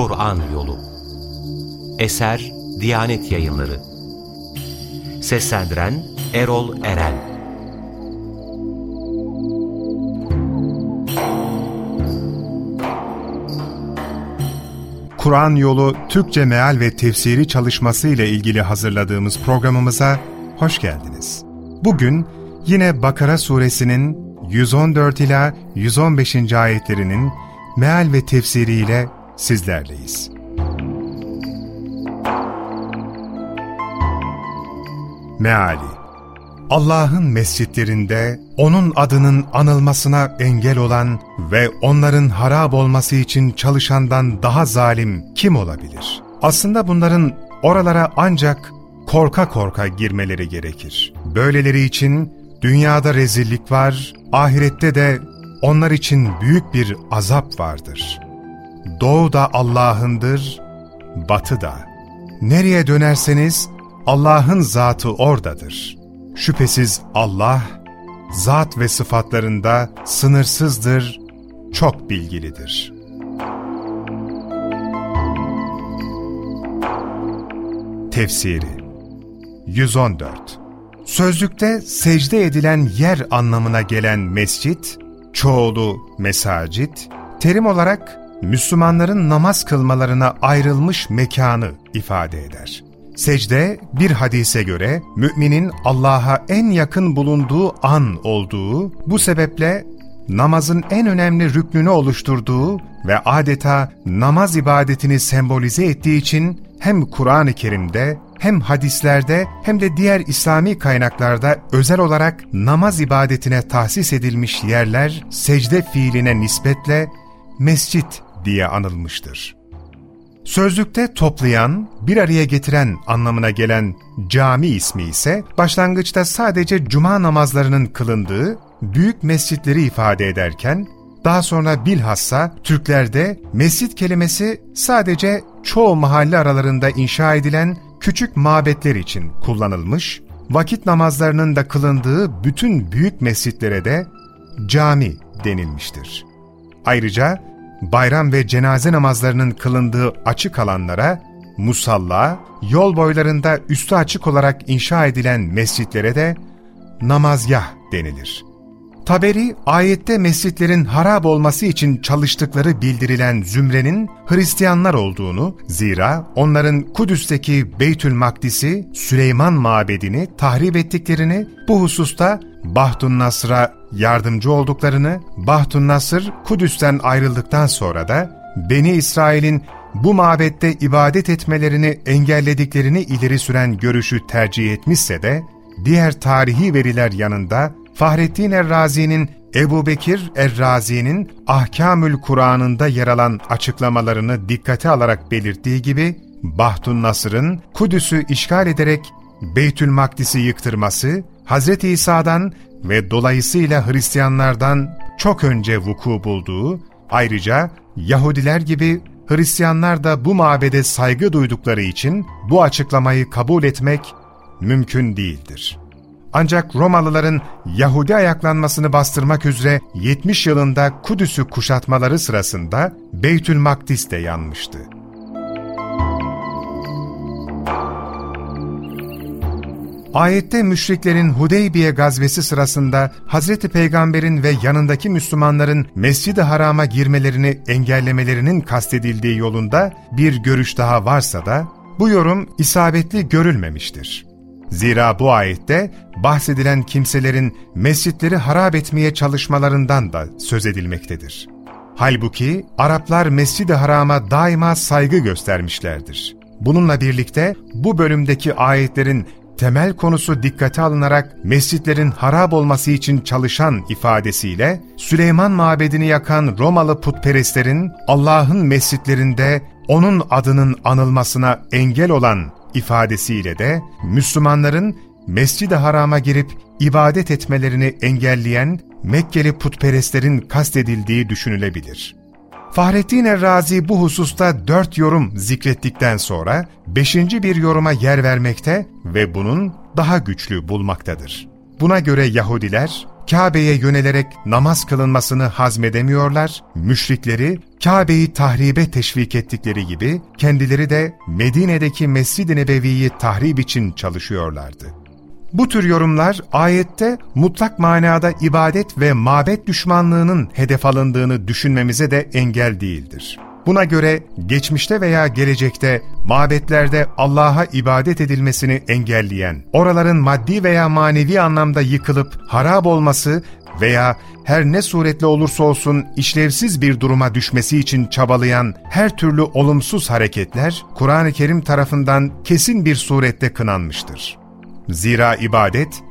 Kur'an Yolu Eser Diyanet Yayınları Seslendiren Erol Eren Kur'an Yolu Türkçe Meal ve Tefsiri çalışması ile ilgili hazırladığımız programımıza hoş geldiniz. Bugün yine Bakara suresinin 114 ila 115. ayetlerinin meal ve tefsiriyle sizlerleyiz. Meali Allah'ın mescitlerinde O'nun adının anılmasına engel olan ve onların harap olması için çalışandan daha zalim kim olabilir? Aslında bunların oralara ancak korka korka girmeleri gerekir. Böyleleri için dünyada rezillik var, ahirette de onlar için büyük bir azap vardır. Doğu da Allah'ındır, batı da. Nereye dönerseniz Allah'ın zatı oradadır. Şüphesiz Allah, zat ve sıfatlarında sınırsızdır, çok bilgilidir. Tefsiri 114 Sözlükte secde edilen yer anlamına gelen mescit, çoğulu mesacit, terim olarak Müslümanların namaz kılmalarına ayrılmış mekanı ifade eder. Secde, bir hadise göre müminin Allah'a en yakın bulunduğu an olduğu, bu sebeple namazın en önemli rüknünü oluşturduğu ve adeta namaz ibadetini sembolize ettiği için hem Kur'an-ı Kerim'de hem hadislerde hem de diğer İslami kaynaklarda özel olarak namaz ibadetine tahsis edilmiş yerler secde fiiline nispetle mescit diye anılmıştır. Sözlükte toplayan, bir araya getiren anlamına gelen cami ismi ise başlangıçta sadece cuma namazlarının kılındığı büyük mescitleri ifade ederken, daha sonra bilhassa Türklerde mescit kelimesi sadece çoğu mahalle aralarında inşa edilen küçük mabetler için kullanılmış, vakit namazlarının da kılındığı bütün büyük mescitlere de cami denilmiştir. Ayrıca bayram ve cenaze namazlarının kılındığı açık alanlara, musalla, yol boylarında üstü açık olarak inşa edilen mescitlere de namazgah denilir. Taberi, ayette mescitlerin harap olması için çalıştıkları bildirilen zümrenin Hristiyanlar olduğunu, zira onların Kudüs'teki Beytül Makdis'i, Süleyman Mabedi'ni tahrip ettiklerini, bu hususta Bahtun Nasr'a yardımcı olduklarını, Bahtun Nasr Kudüs'ten ayrıldıktan sonra da Beni İsrail'in bu mabette ibadet etmelerini engellediklerini ileri süren görüşü tercih etmişse de, diğer tarihi veriler yanında Fahrettin Errazi'nin Ebu Bekir Errazi'nin Ahkamül Kur'an'ında yer alan açıklamalarını dikkate alarak belirttiği gibi, Bahtun Nasır'ın Kudüs'ü işgal ederek Beytül Makdis'i yıktırması, Hz. İsa'dan ve dolayısıyla Hristiyanlardan çok önce vuku bulduğu, ayrıca Yahudiler gibi Hristiyanlar da bu mabede saygı duydukları için bu açıklamayı kabul etmek mümkün değildir. Ancak Romalıların Yahudi ayaklanmasını bastırmak üzere 70 yılında Kudüs'ü kuşatmaları sırasında Beytül Makdis de yanmıştı. Ayette müşriklerin Hudeybiye gazvesi sırasında Hazreti Peygamber'in ve yanındaki Müslümanların Mescid-i Haram'a girmelerini engellemelerinin kastedildiği yolunda bir görüş daha varsa da bu yorum isabetli görülmemiştir. Zira bu ayette bahsedilen kimselerin mescitleri harap etmeye çalışmalarından da söz edilmektedir. Halbuki Araplar Mescid-i Haram'a daima saygı göstermişlerdir. Bununla birlikte bu bölümdeki ayetlerin temel konusu dikkate alınarak mescitlerin harap olması için çalışan ifadesiyle Süleyman mabedini yakan Romalı putperestlerin Allah'ın mescitlerinde onun adının anılmasına engel olan ifadesiyle de Müslümanların Mescid-i Haram'a girip ibadet etmelerini engelleyen Mekkeli putperestlerin kastedildiği düşünülebilir. Fahrettin Errazi bu hususta dört yorum zikrettikten sonra beşinci bir yoruma yer vermekte ve bunun daha güçlü bulmaktadır. Buna göre Yahudiler Kabe'ye yönelerek namaz kılınmasını hazmedemiyorlar, müşrikleri Kabe'yi tahribe teşvik ettikleri gibi kendileri de Medine'deki Mescid-i Nebevi'yi tahrip için çalışıyorlardı. Bu tür yorumlar ayette mutlak manada ibadet ve mabet düşmanlığının hedef alındığını düşünmemize de engel değildir. Buna göre geçmişte veya gelecekte mabetlerde Allah'a ibadet edilmesini engelleyen, oraların maddi veya manevi anlamda yıkılıp harap olması veya her ne suretle olursa olsun işlevsiz bir duruma düşmesi için çabalayan her türlü olumsuz hareketler Kur'an-ı Kerim tarafından kesin bir surette kınanmıştır. Zira ibadet,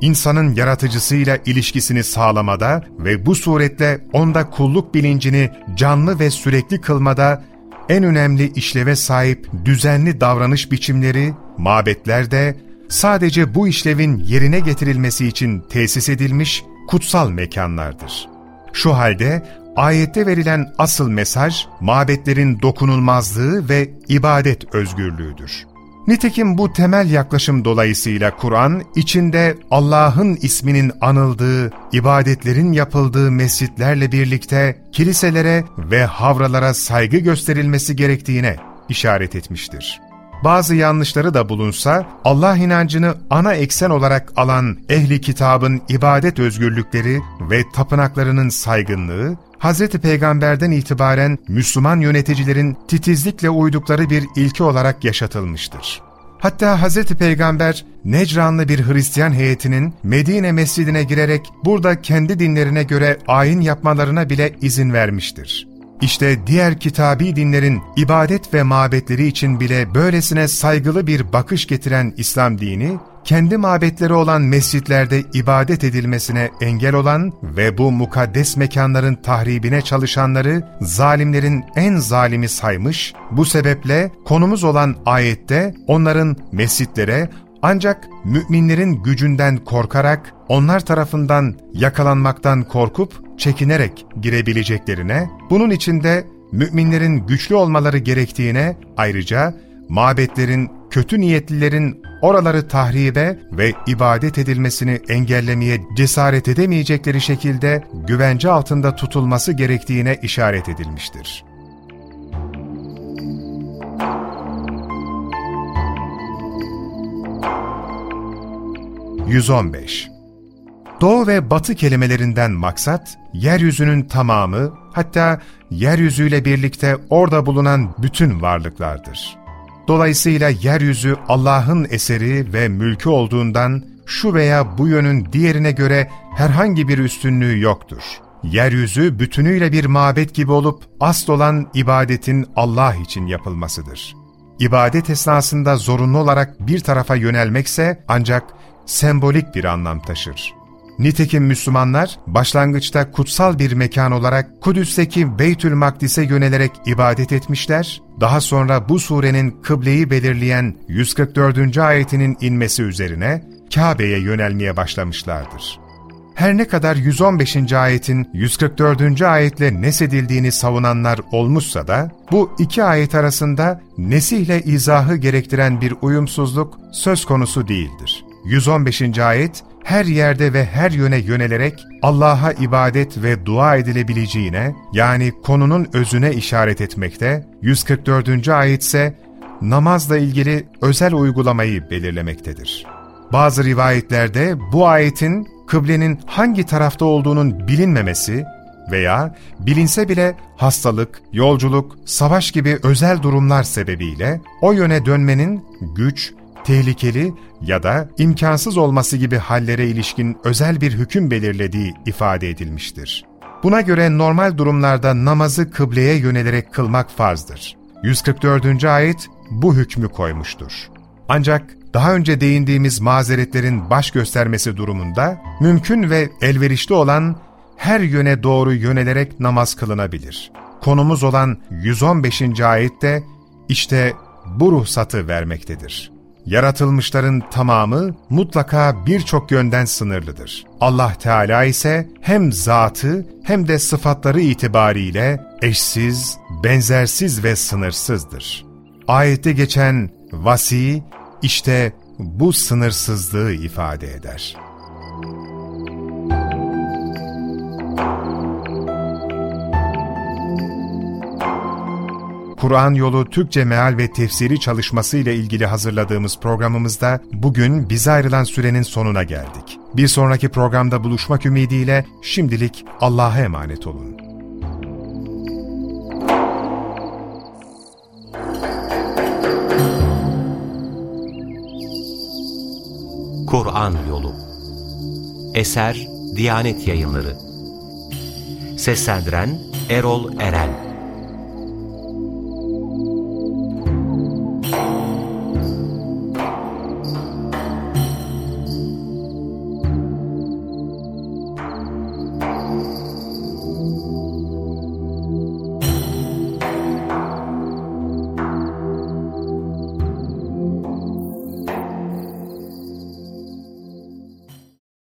insanın yaratıcısıyla ilişkisini sağlamada ve bu suretle onda kulluk bilincini canlı ve sürekli kılmada en önemli işleve sahip düzenli davranış biçimleri, mabetlerde sadece bu işlevin yerine getirilmesi için tesis edilmiş kutsal mekanlardır. Şu halde ayette verilen asıl mesaj, mabetlerin dokunulmazlığı ve ibadet özgürlüğüdür. Nitekim bu temel yaklaşım dolayısıyla Kur'an, içinde Allah'ın isminin anıldığı, ibadetlerin yapıldığı mescitlerle birlikte kiliselere ve havralara saygı gösterilmesi gerektiğine işaret etmiştir. Bazı yanlışları da bulunsa, Allah inancını ana eksen olarak alan ehli kitabın ibadet özgürlükleri ve tapınaklarının saygınlığı, Hz. Peygamber'den itibaren Müslüman yöneticilerin titizlikle uydukları bir ilke olarak yaşatılmıştır. Hatta Hz. Peygamber, Necranlı bir Hristiyan heyetinin Medine mescidine girerek burada kendi dinlerine göre ayin yapmalarına bile izin vermiştir. İşte diğer kitabi dinlerin ibadet ve mabetleri için bile böylesine saygılı bir bakış getiren İslam dini, kendi mabetleri olan mescitlerde ibadet edilmesine engel olan ve bu mukaddes mekanların tahribine çalışanları zalimlerin en zalimi saymış, bu sebeple konumuz olan ayette onların mescitlere ancak müminlerin gücünden korkarak, onlar tarafından yakalanmaktan korkup çekinerek girebileceklerine, bunun içinde müminlerin güçlü olmaları gerektiğine, ayrıca mabetlerin, kötü niyetlilerin oraları tahribe ve ibadet edilmesini engellemeye cesaret edemeyecekleri şekilde güvence altında tutulması gerektiğine işaret edilmiştir. 115 Doğu ve batı kelimelerinden maksat, yeryüzünün tamamı, hatta yeryüzüyle birlikte orada bulunan bütün varlıklardır. Dolayısıyla yeryüzü Allah'ın eseri ve mülkü olduğundan şu veya bu yönün diğerine göre herhangi bir üstünlüğü yoktur. Yeryüzü bütünüyle bir mabet gibi olup asıl olan ibadetin Allah için yapılmasıdır. İbadet esnasında zorunlu olarak bir tarafa yönelmekse ancak sembolik bir anlam taşır. Nitekim Müslümanlar başlangıçta kutsal bir mekan olarak Kudüs'teki Beytül Makdis'e yönelerek ibadet etmişler, daha sonra bu surenin kıbleyi belirleyen 144. ayetinin inmesi üzerine Kabe'ye yönelmeye başlamışlardır. Her ne kadar 115. ayetin 144. ayetle nesedildiğini savunanlar olmuşsa da, bu iki ayet arasında nesihle izahı gerektiren bir uyumsuzluk söz konusu değildir. 115. ayet, her yerde ve her yöne yönelerek Allah'a ibadet ve dua edilebileceğine, yani konunun özüne işaret etmekte, 144. ayet ise namazla ilgili özel uygulamayı belirlemektedir. Bazı rivayetlerde bu ayetin kıblenin hangi tarafta olduğunun bilinmemesi veya bilinse bile hastalık, yolculuk, savaş gibi özel durumlar sebebiyle o yöne dönmenin güç, tehlikeli ya da imkansız olması gibi hallere ilişkin özel bir hüküm belirlediği ifade edilmiştir. Buna göre normal durumlarda namazı kıbleye yönelerek kılmak farzdır. 144. ayet bu hükmü koymuştur. Ancak daha önce değindiğimiz mazeretlerin baş göstermesi durumunda mümkün ve elverişli olan her yöne doğru yönelerek namaz kılınabilir. Konumuz olan 115. ayette işte bu ruhsatı vermektedir. Yaratılmışların tamamı mutlaka birçok yönden sınırlıdır. Allah Teala ise hem zatı hem de sıfatları itibariyle eşsiz, benzersiz ve sınırsızdır. Ayette geçen vasi işte bu sınırsızlığı ifade eder. Kur'an yolu Türkçe meal ve tefsiri çalışması ile ilgili hazırladığımız programımızda bugün bize ayrılan sürenin sonuna geldik. Bir sonraki programda buluşmak ümidiyle şimdilik Allah'a emanet olun. Kur'an Yolu Eser Diyanet Yayınları Seslendiren Erol Eren